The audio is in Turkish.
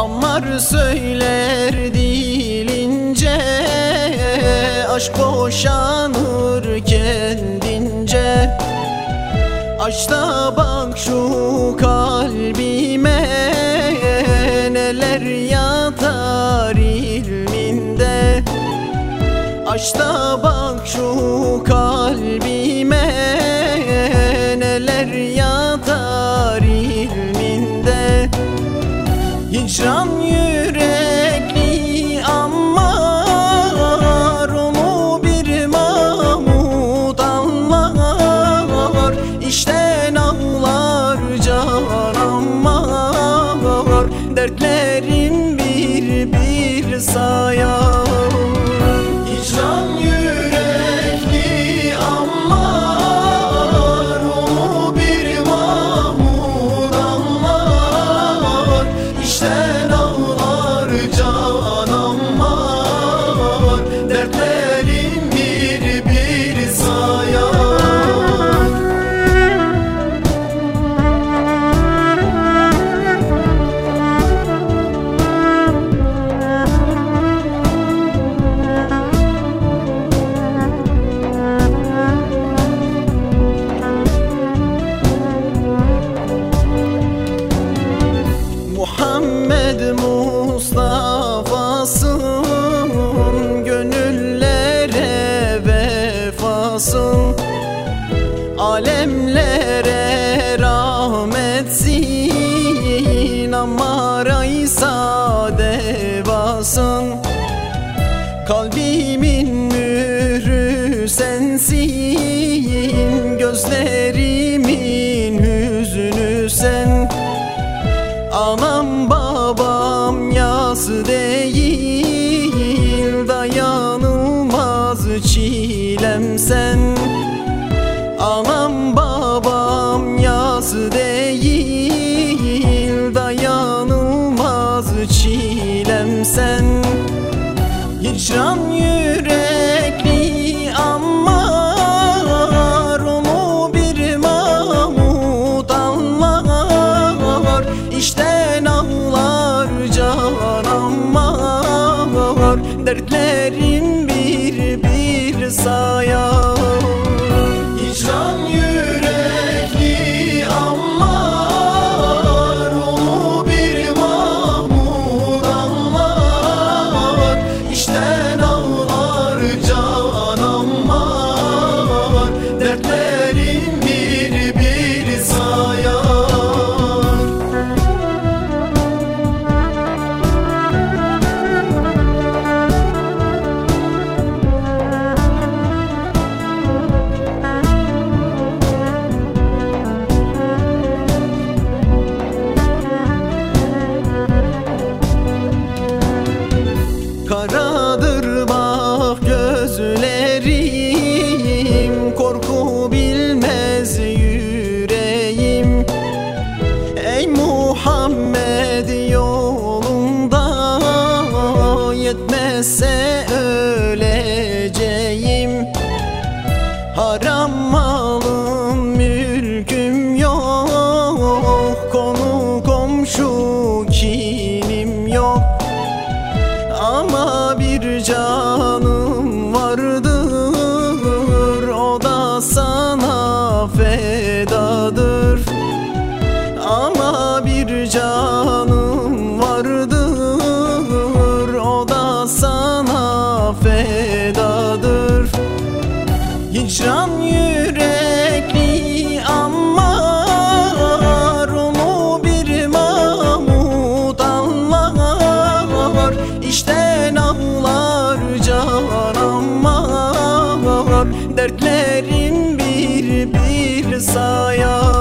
Ammar söyler dilince Aşk boşanır kendince. Açta bak şu kalbime Neler yatar ilminde. Açta bak şu kalbime Hicran İsa devasın Kalbimin mührü sensin Gözlerimin hüznü sen. Anam babam yas değil Dayanılmaz çilem sen Hicran yürekli anlar Onu bir Mahmud anlar. İşten ağlar can anlar Dertlerin Yetmezse öleceğim. Haram malım mülküm yok. Konu komşu kinim yok. Ama bir canım vardır. O da sana fedadır. Ama bir canım Hicran yürekli anlar Onu bir Mahmud anlar. İşten ağlar can anlar Dertlerin bir bir sar